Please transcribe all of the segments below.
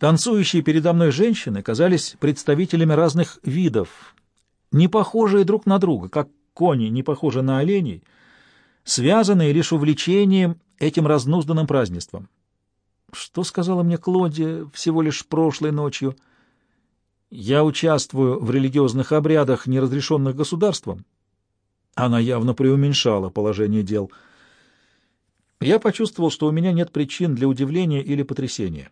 Танцующие передо мной женщины казались представителями разных видов, не похожие друг на друга, как кони не похожи на оленей, связанные лишь увлечением этим разнузданным празднеством. Что сказала мне Клодия всего лишь прошлой ночью? Я участвую в религиозных обрядах, неразрешенных государством. Она явно преуменьшала положение дел. Я почувствовал, что у меня нет причин для удивления или потрясения.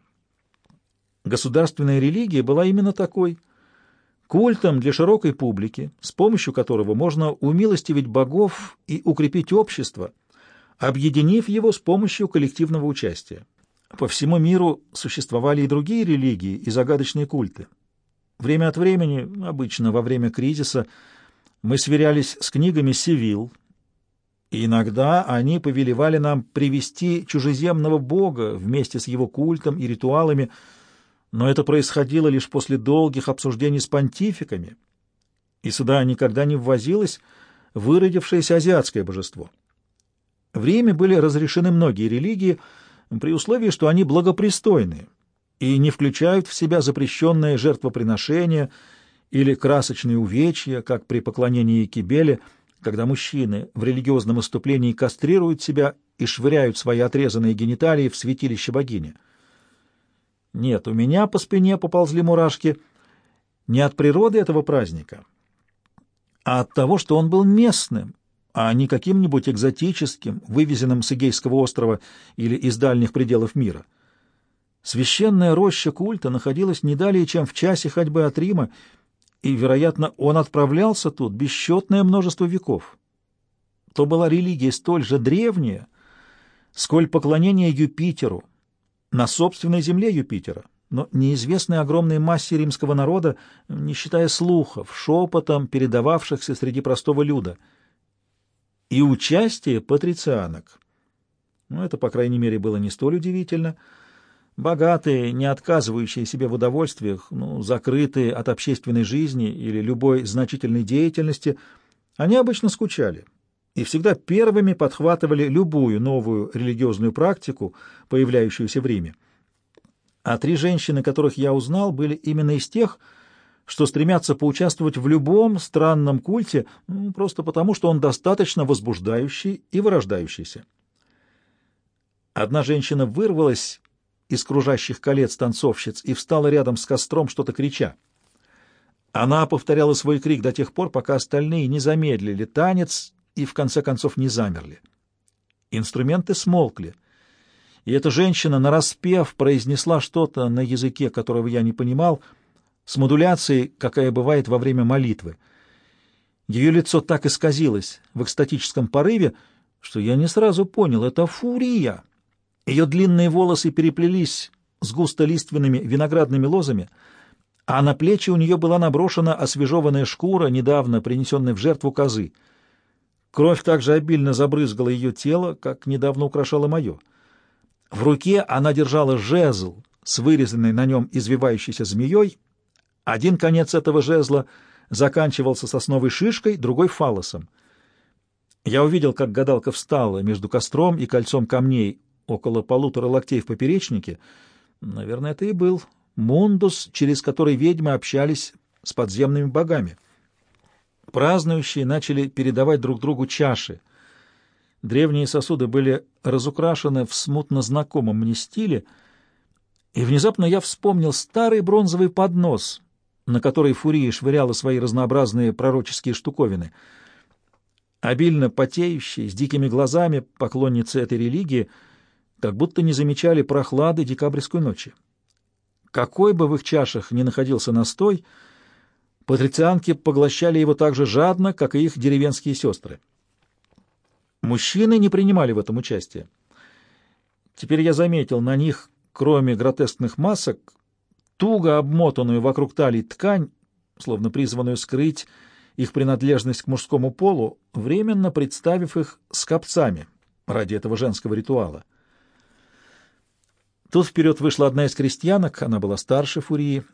Государственная религия была именно такой — культом для широкой публики, с помощью которого можно умилостивить богов и укрепить общество, объединив его с помощью коллективного участия. По всему миру существовали и другие религии и загадочные культы. Время от времени, обычно во время кризиса, мы сверялись с книгами Севил, и иногда они повелевали нам привести чужеземного бога вместе с его культом и ритуалами — но это происходило лишь после долгих обсуждений с понтификами, и сюда никогда не ввозилось выродившееся азиатское божество. В Риме были разрешены многие религии при условии, что они благопристойны и не включают в себя запрещенное жертвоприношение или красочные увечья, как при поклонении Кибеле, когда мужчины в религиозном выступлении кастрируют себя и швыряют свои отрезанные гениталии в святилище богини — нет, у меня по спине поползли мурашки не от природы этого праздника, а от того, что он был местным, а не каким-нибудь экзотическим, вывезенным с Эгейского острова или из дальних пределов мира. Священная роща культа находилась не далее, чем в часе ходьбы от Рима, и, вероятно, он отправлялся тут бесчетное множество веков. То была религия столь же древняя, сколь поклонение Юпитеру — на собственной земле Юпитера, но неизвестной огромной массе римского народа, не считая слухов, шепотом передававшихся среди простого люда. И участие патрицианок. Ну, это, по крайней мере, было не столь удивительно. Богатые, не отказывающие себе в удовольствиях, ну, закрытые от общественной жизни или любой значительной деятельности, они обычно скучали — и всегда первыми подхватывали любую новую религиозную практику, появляющуюся в Риме. А три женщины, которых я узнал, были именно из тех, что стремятся поучаствовать в любом странном культе, ну, просто потому, что он достаточно возбуждающий и вырождающийся. Одна женщина вырвалась из кружащих колец танцовщиц и встала рядом с костром, что-то крича. Она повторяла свой крик до тех пор, пока остальные не замедлили танец и в конце концов не замерли. Инструменты смолкли, и эта женщина, нараспев, произнесла что-то на языке, которого я не понимал, с модуляцией, какая бывает во время молитвы. Ее лицо так исказилось в экстатическом порыве, что я не сразу понял — это фурия. Ее длинные волосы переплелись с густолиственными виноградными лозами, а на плечи у нее была наброшена освежеванная шкура, недавно принесенная в жертву козы — Кровь также обильно забрызгала ее тело, как недавно украшала мое. В руке она держала жезл с вырезанной на нем извивающейся змеей. Один конец этого жезла заканчивался сосновой шишкой, другой — фалосом. Я увидел, как гадалка встала между костром и кольцом камней около полутора локтей в поперечнике. Наверное, это и был мундус, через который ведьмы общались с подземными богами. Празднующие начали передавать друг другу чаши. Древние сосуды были разукрашены в смутно знакомом мне стиле, и внезапно я вспомнил старый бронзовый поднос, на который Фурия швыряла свои разнообразные пророческие штуковины. Обильно потеющие, с дикими глазами поклонницы этой религии как будто не замечали прохлады декабрьской ночи. Какой бы в их чашах ни находился настой — Патрицианки поглощали его так же жадно, как и их деревенские сестры. Мужчины не принимали в этом участие. Теперь я заметил на них, кроме гротескных масок, туго обмотанную вокруг талии ткань, словно призванную скрыть их принадлежность к мужскому полу, временно представив их скопцами ради этого женского ритуала. Тут вперед вышла одна из крестьянок, она была старше Фурии,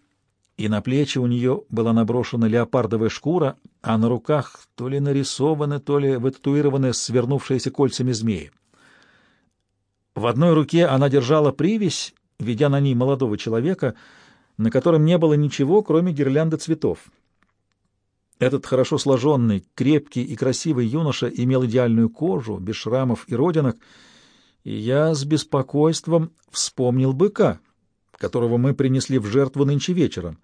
и на плечи у нее была наброшена леопардовая шкура, а на руках то ли нарисованы, то ли вытатуированы свернувшиеся кольцами змеи. В одной руке она держала привязь ведя на ней молодого человека, на котором не было ничего, кроме гирлянды цветов. Этот хорошо сложенный, крепкий и красивый юноша имел идеальную кожу, без шрамов и родинок, и я с беспокойством вспомнил быка, которого мы принесли в жертву нынче вечером.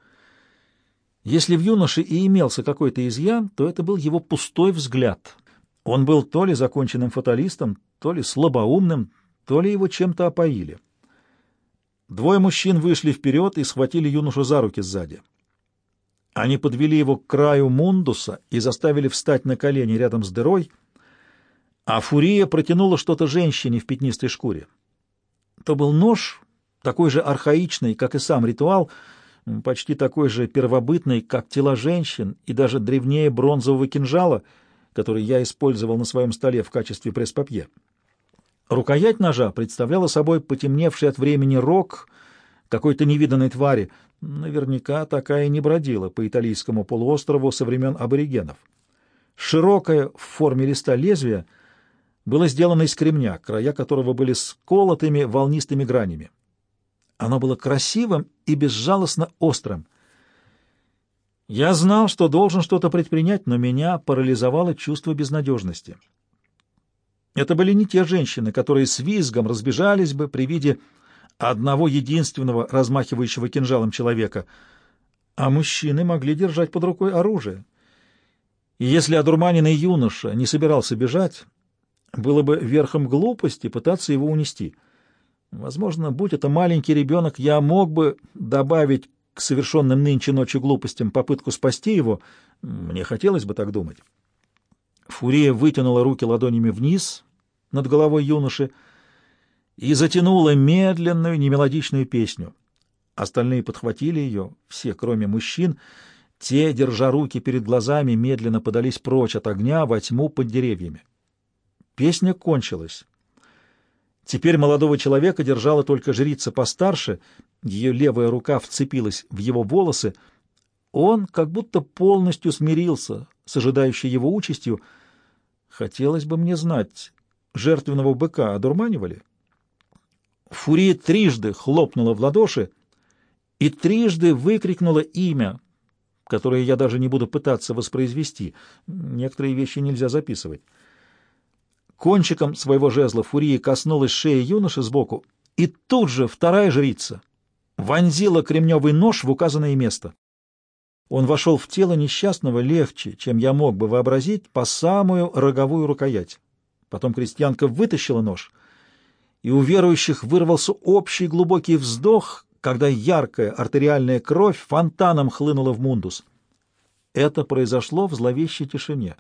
Если в юноше и имелся какой-то изъян, то это был его пустой взгляд. Он был то ли законченным фаталистом, то ли слабоумным, то ли его чем-то опоили. Двое мужчин вышли вперед и схватили юношу за руки сзади. Они подвели его к краю мундуса и заставили встать на колени рядом с дырой, а Фурия протянула что-то женщине в пятнистой шкуре. То был нож, такой же архаичный, как и сам ритуал, почти такой же первобытный, как тела женщин, и даже древнее бронзового кинжала, который я использовал на своем столе в качестве пресс-папье. Рукоять ножа представляла собой потемневший от времени рог какой-то невиданной твари — Наверняка такая не бродила по итальянскому полуострову со времен аборигенов. Широкое в форме листа лезвие было сделано из кремня, края которого были сколотыми волнистыми гранями. Оно было красивым и безжалостно острым. Я знал, что должен что-то предпринять, но меня парализовало чувство безнадежности. Это были не те женщины, которые с визгом разбежались бы при виде одного единственного размахивающего кинжалом человека, а мужчины могли держать под рукой оружие. И если одурманенный юноша не собирался бежать, было бы верхом глупости пытаться его унести. Возможно, будь это маленький ребенок, я мог бы добавить к совершенным нынче ночью глупостям попытку спасти его. Мне хотелось бы так думать. Фурия вытянула руки ладонями вниз над головой юноши, и затянула медленную, немелодичную песню. Остальные подхватили ее, все, кроме мужчин. Те, держа руки перед глазами, медленно подались прочь от огня во тьму под деревьями. Песня кончилась. Теперь молодого человека держала только жрица постарше, ее левая рука вцепилась в его волосы. Он как будто полностью смирился с ожидающей его участью. Хотелось бы мне знать, жертвенного быка одурманивали? Фурия трижды хлопнула в ладоши и трижды выкрикнула имя, которое я даже не буду пытаться воспроизвести. Некоторые вещи нельзя записывать. Кончиком своего жезла Фурия коснулась шеи юноши сбоку, и тут же вторая жрица вонзила кремневый нож в указанное место. Он вошел в тело несчастного легче, чем я мог бы вообразить, по самую роговую рукоять. Потом крестьянка вытащила нож — и у верующих вырвался общий глубокий вздох, когда яркая артериальная кровь фонтаном хлынула в мундус. Это произошло в зловещей тишине.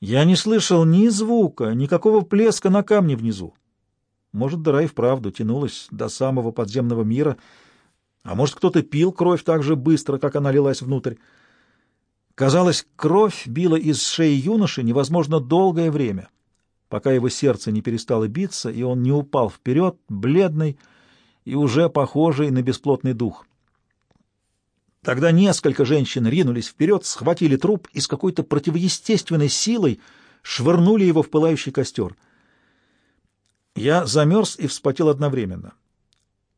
Я не слышал ни звука, никакого плеска на камне внизу. Может, дыра и вправду тянулась до самого подземного мира, а может, кто-то пил кровь так же быстро, как она лилась внутрь. Казалось, кровь била из шеи юноши невозможно долгое время — пока его сердце не перестало биться, и он не упал вперед, бледный и уже похожий на бесплотный дух. Тогда несколько женщин ринулись вперед, схватили труп и с какой-то противоестественной силой швырнули его в пылающий костер. Я замерз и вспотел одновременно.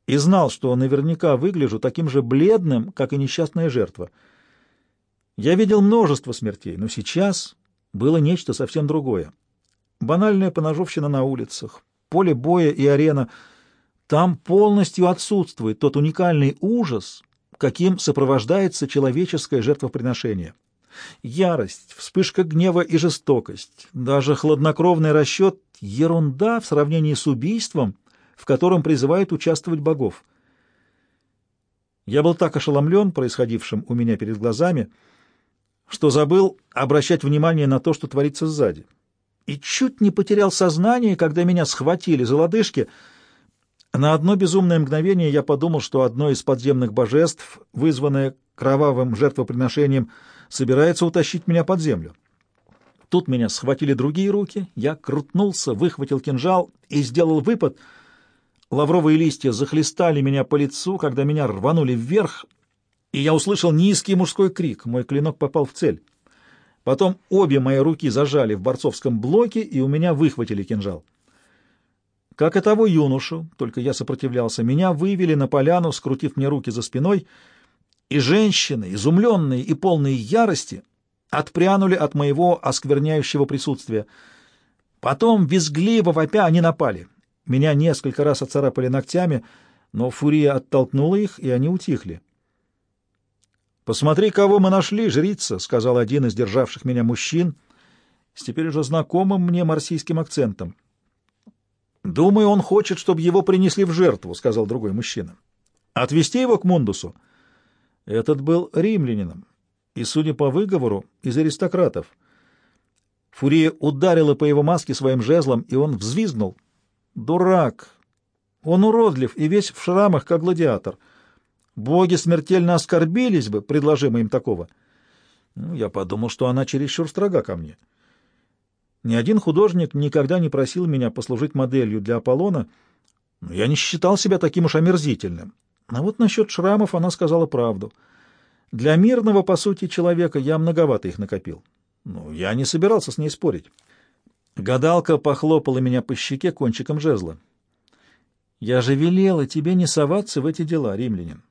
И знал, что наверняка выгляжу таким же бледным, как и несчастная жертва. Я видел множество смертей, но сейчас было нечто совсем другое. Банальная поножовщина на улицах, поле боя и арена. Там полностью отсутствует тот уникальный ужас, каким сопровождается человеческое жертвоприношение. Ярость, вспышка гнева и жестокость, даже хладнокровный расчет — ерунда в сравнении с убийством, в котором призывают участвовать богов. Я был так ошеломлен происходившим у меня перед глазами, что забыл обращать внимание на то, что творится сзади и чуть не потерял сознание, когда меня схватили за лодыжки. На одно безумное мгновение я подумал, что одно из подземных божеств, вызванное кровавым жертвоприношением, собирается утащить меня под землю. Тут меня схватили другие руки, я крутнулся, выхватил кинжал и сделал выпад. Лавровые листья захлестали меня по лицу, когда меня рванули вверх, и я услышал низкий мужской крик. Мой клинок попал в цель. Потом обе мои руки зажали в борцовском блоке, и у меня выхватили кинжал. Как и того юношу, только я сопротивлялся, меня вывели на поляну, скрутив мне руки за спиной, и женщины, изумленные и полные ярости, отпрянули от моего оскверняющего присутствия. Потом, визгливо вопя, они напали. Меня несколько раз оцарапали ногтями, но фурия оттолкнула их, и они утихли. «Посмотри, кого мы нашли, жрица», — сказал один из державших меня мужчин, с теперь уже знакомым мне марсийским акцентом. «Думаю, он хочет, чтобы его принесли в жертву», — сказал другой мужчина. «Отвезти его к Мундусу?» Этот был римлянином, и, судя по выговору, из аристократов. Фурия ударила по его маске своим жезлом, и он взвизгнул. «Дурак! Он уродлив и весь в шрамах, как гладиатор. Боги смертельно оскорбились бы, предложим им такого». Ну, я подумал, что она чересчур строга ко мне. Ни один художник никогда не просил меня послужить моделью для Аполлона, но я не считал себя таким уж омерзительным. А вот насчет шрамов она сказала правду. Для мирного, по сути, человека я многовато их накопил. Ну, я не собирался с ней спорить. Гадалка похлопала меня по щеке кончиком жезла. «Я же велела тебе не соваться в эти дела, римлянин.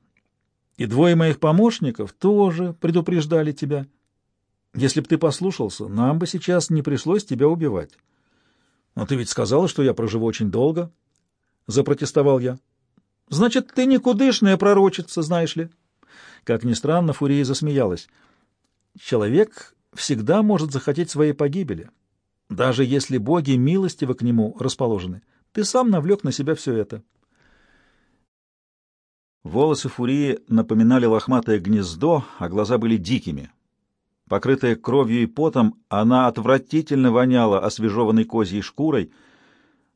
И двое моих помощников тоже предупреждали тебя». Если б ты послушался, нам бы сейчас не пришлось тебя убивать. Но ты ведь сказала, что я проживу очень долго, — запротестовал я. Значит, ты никудышная пророчица, знаешь ли. Как ни странно, Фурия засмеялась. Человек всегда может захотеть своей погибели, даже если боги милостиво к нему расположены. Ты сам навлек на себя все это. Волосы Фурии напоминали лохматое гнездо, а глаза были дикими, Покрытая кровью и потом, она отвратительно воняла освежеванной козьей шкурой,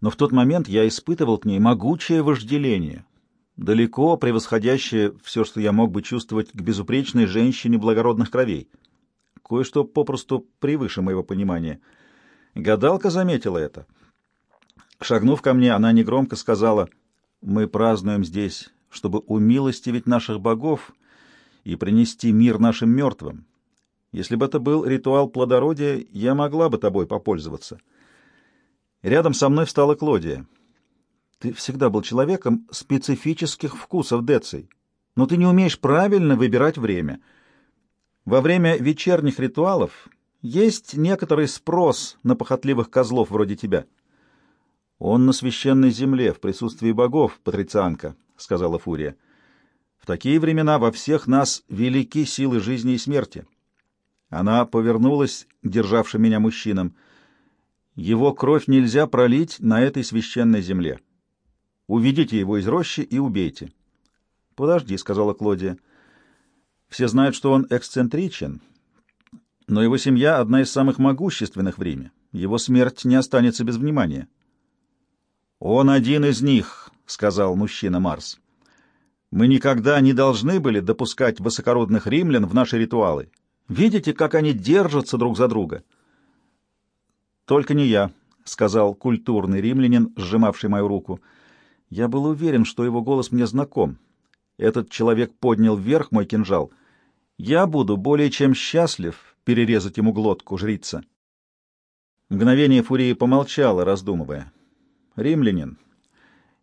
но в тот момент я испытывал к ней могучее вожделение, далеко превосходящее все, что я мог бы чувствовать к безупречной женщине благородных кровей. Кое-что попросту превыше моего понимания. Гадалка заметила это. Шагнув ко мне, она негромко сказала, «Мы празднуем здесь, чтобы умилостивить наших богов и принести мир нашим мертвым». Если бы это был ритуал плодородия, я могла бы тобой попользоваться. Рядом со мной встала Клодия. Ты всегда был человеком специфических вкусов, Деций, но ты не умеешь правильно выбирать время. Во время вечерних ритуалов есть некоторый спрос на похотливых козлов вроде тебя. Он на священной земле, в присутствии богов, патрицианка, — сказала Фурия. В такие времена во всех нас велики силы жизни и смерти. Она повернулась к державшим меня мужчинам. «Его кровь нельзя пролить на этой священной земле. Уведите его из рощи и убейте». «Подожди», — сказала Клодия. «Все знают, что он эксцентричен, но его семья — одна из самых могущественных в Риме. Его смерть не останется без внимания». «Он один из них», — сказал мужчина Марс. «Мы никогда не должны были допускать высокородных римлян в наши ритуалы, Видите, как они держатся друг за друга? Только не я, сказал культурный римлянин, сжимавший мою руку. Я был уверен, что его голос мне знаком. Этот человек поднял вверх мой кинжал. Я буду более чем счастлив перерезать ему глотку, жрица. Мгновение Фурии помолчала, раздумывая. «Римлянин,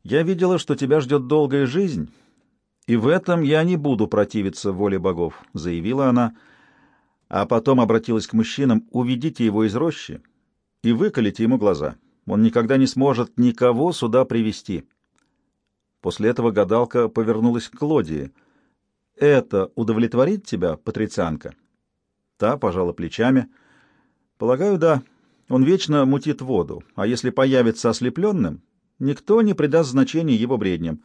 я видела, что тебя ждет долгая жизнь, и в этом я не буду противиться воле богов», — заявила она, — а потом обратилась к мужчинам, уведите его из рощи и выколите ему глаза. Он никогда не сможет никого сюда привести. После этого гадалка повернулась к Клодии. «Это удовлетворит тебя, патрицианка?» Та пожала плечами. «Полагаю, да. Он вечно мутит воду, а если появится ослепленным, никто не придаст значения его бредням».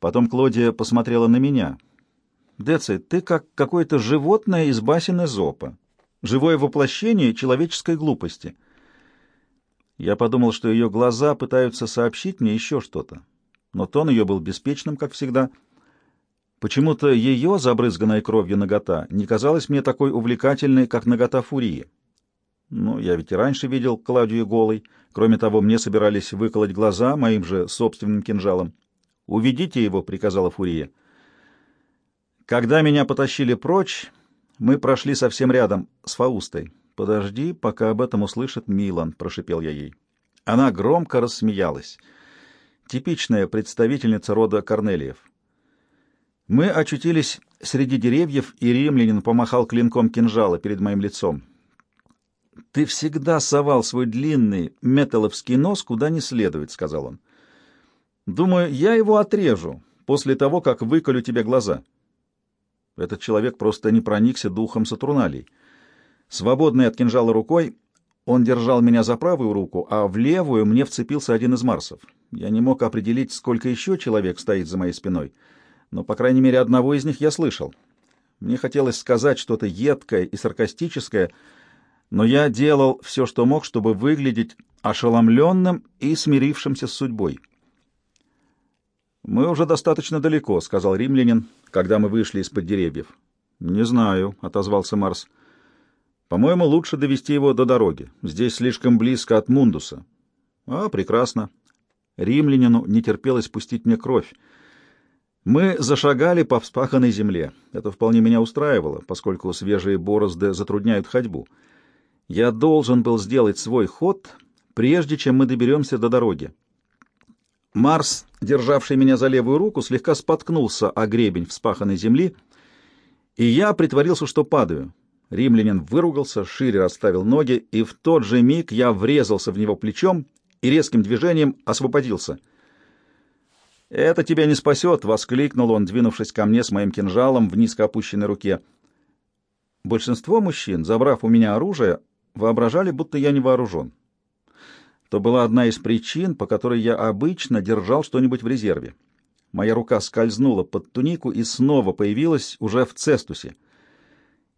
Потом Клодия посмотрела на меня — Деци, ты как какое-то животное из басен Эзопа, живое воплощение человеческой глупости. Я подумал, что ее глаза пытаются сообщить мне еще что-то, но тон ее был беспечным, как всегда. Почему-то ее, забрызганная кровью нагота, не казалась мне такой увлекательной, как нагота Фурии. Ну, я ведь и раньше видел Клавдию голой. Кроме того, мне собирались выколоть глаза моим же собственным кинжалом. «Уведите его», — приказала Фурия. Когда меня потащили прочь, мы прошли совсем рядом с Фаустой. «Подожди, пока об этом услышит Милан», — прошипел я ей. Она громко рассмеялась. Типичная представительница рода Корнелиев. Мы очутились среди деревьев, и римлянин помахал клинком кинжала перед моим лицом. «Ты всегда совал свой длинный металловский нос куда не следует», — сказал он. «Думаю, я его отрежу после того, как выколю тебе глаза». Этот человек просто не проникся духом Сатурналей. Свободный от кинжала рукой, он держал меня за правую руку, а в левую мне вцепился один из Марсов. Я не мог определить, сколько еще человек стоит за моей спиной, но, по крайней мере, одного из них я слышал. Мне хотелось сказать что-то едкое и саркастическое, но я делал все, что мог, чтобы выглядеть ошеломленным и смирившимся с судьбой. «Мы уже достаточно далеко», — сказал римлянин, когда мы вышли из-под деревьев. «Не знаю», — отозвался Марс. «По-моему, лучше довести его до дороги. Здесь слишком близко от Мундуса». «А, прекрасно». Римлянину не терпелось пустить мне кровь. Мы зашагали по вспаханной земле. Это вполне меня устраивало, поскольку свежие борозды затрудняют ходьбу. Я должен был сделать свой ход, прежде чем мы доберемся до дороги. Марс, державший меня за левую руку, слегка споткнулся о гребень вспаханной земли, и я притворился, что падаю. Римлянин выругался, шире расставил ноги, и в тот же миг я врезался в него плечом и резким движением освободился. «Это тебя не спасет!» — воскликнул он, двинувшись ко мне с моим кинжалом в низко опущенной руке. Большинство мужчин, забрав у меня оружие, воображали, будто я не вооружен то была одна из причин, по которой я обычно держал что-нибудь в резерве. Моя рука скользнула под тунику и снова появилась уже в цестусе.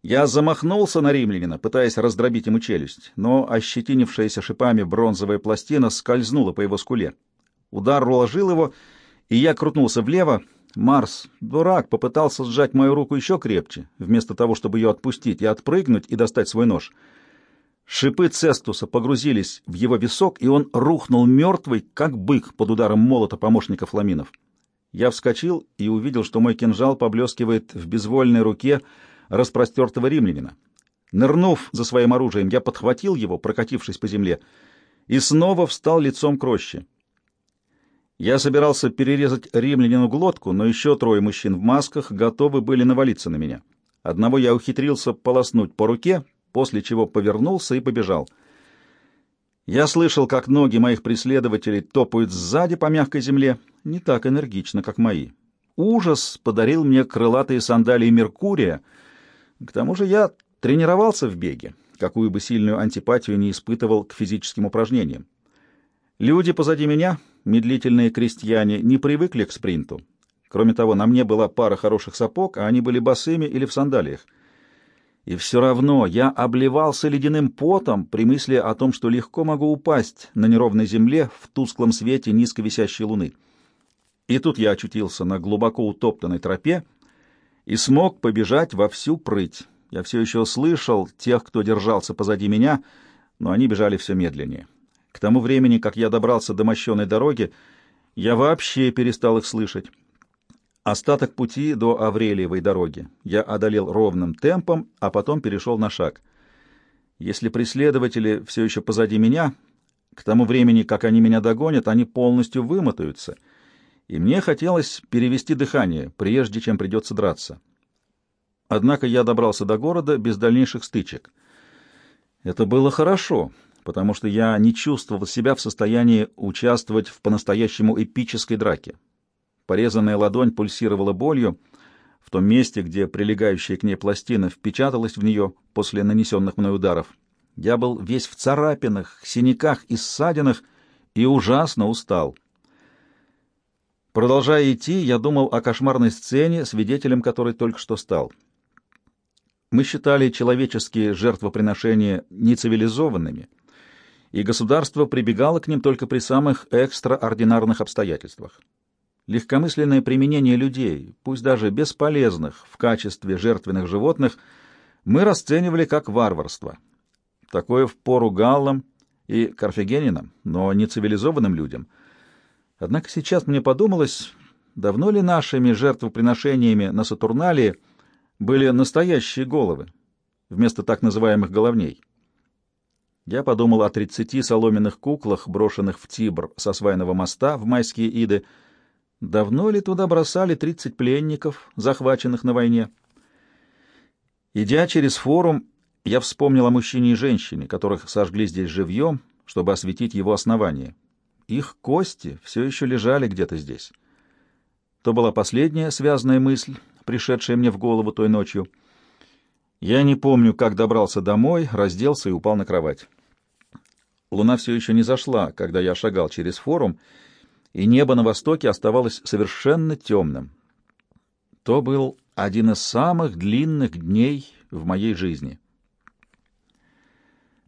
Я замахнулся на римлянина, пытаясь раздробить ему челюсть, но ощетинившаяся шипами бронзовая пластина скользнула по его скуле. Удар уложил его, и я крутнулся влево. Марс, дурак, попытался сжать мою руку еще крепче, вместо того, чтобы ее отпустить и отпрыгнуть и достать свой нож — Шипы Цестуса погрузились в его висок, и он рухнул мертвый, как бык под ударом молота помощника фламинов. Я вскочил и увидел, что мой кинжал поблескивает в безвольной руке распростертого римлянина. Нырнув за своим оружием, я подхватил его, прокатившись по земле, и снова встал лицом к роще. Я собирался перерезать римлянину глотку, но еще трое мужчин в масках готовы были навалиться на меня. Одного я ухитрился полоснуть по руке, после чего повернулся и побежал. Я слышал, как ноги моих преследователей топают сзади по мягкой земле, не так энергично, как мои. Ужас подарил мне крылатые сандалии Меркурия. К тому же я тренировался в беге, какую бы сильную антипатию не испытывал к физическим упражнениям. Люди позади меня, медлительные крестьяне, не привыкли к спринту. Кроме того, на мне была пара хороших сапог, а они были босыми или в сандалиях. И все равно я обливался ледяным потом при мысли о том, что легко могу упасть на неровной земле в тусклом свете низко висящей луны. И тут я очутился на глубоко утоптанной тропе и смог побежать во всю прыть. Я все еще слышал тех, кто держался позади меня, но они бежали все медленнее. К тому времени, как я добрался до мощенной дороги, я вообще перестал их слышать. Остаток пути до Аврелиевой дороги я одолел ровным темпом, а потом перешел на шаг. Если преследователи все еще позади меня, к тому времени, как они меня догонят, они полностью вымотаются, и мне хотелось перевести дыхание, прежде чем придется драться. Однако я добрался до города без дальнейших стычек. Это было хорошо, потому что я не чувствовал себя в состоянии участвовать в по-настоящему эпической драке. Порезанная ладонь пульсировала болью. В том месте, где прилегающая к ней пластина впечаталась в нее после нанесенных мной ударов. Я был весь в царапинах, синяках и ссадинах и ужасно устал. Продолжая идти, я думал о кошмарной сцене, свидетелем которой только что стал. Мы считали человеческие жертвоприношения нецивилизованными, и государство прибегало к ним только при самых экстраординарных обстоятельствах легкомысленное применение людей, пусть даже бесполезных в качестве жертвенных животных, мы расценивали как варварство. Такое в пору галлам и карфагенинам, но не цивилизованным людям. Однако сейчас мне подумалось, давно ли нашими жертвоприношениями на Сатурналии были настоящие головы, вместо так называемых головней. Я подумал о тридцати соломенных куклах, брошенных в Тибр со свайного моста в майские иды. Давно ли туда бросали тридцать пленников, захваченных на войне? Идя через форум, я вспомнил о мужчине и женщине, которых сожгли здесь живьем, чтобы осветить его основание. Их кости все еще лежали где-то здесь. То была последняя связанная мысль, пришедшая мне в голову той ночью. Я не помню, как добрался домой, разделся и упал на кровать. Луна все еще не зашла, когда я шагал через форум, и небо на востоке оставалось совершенно темным. То был один из самых длинных дней в моей жизни.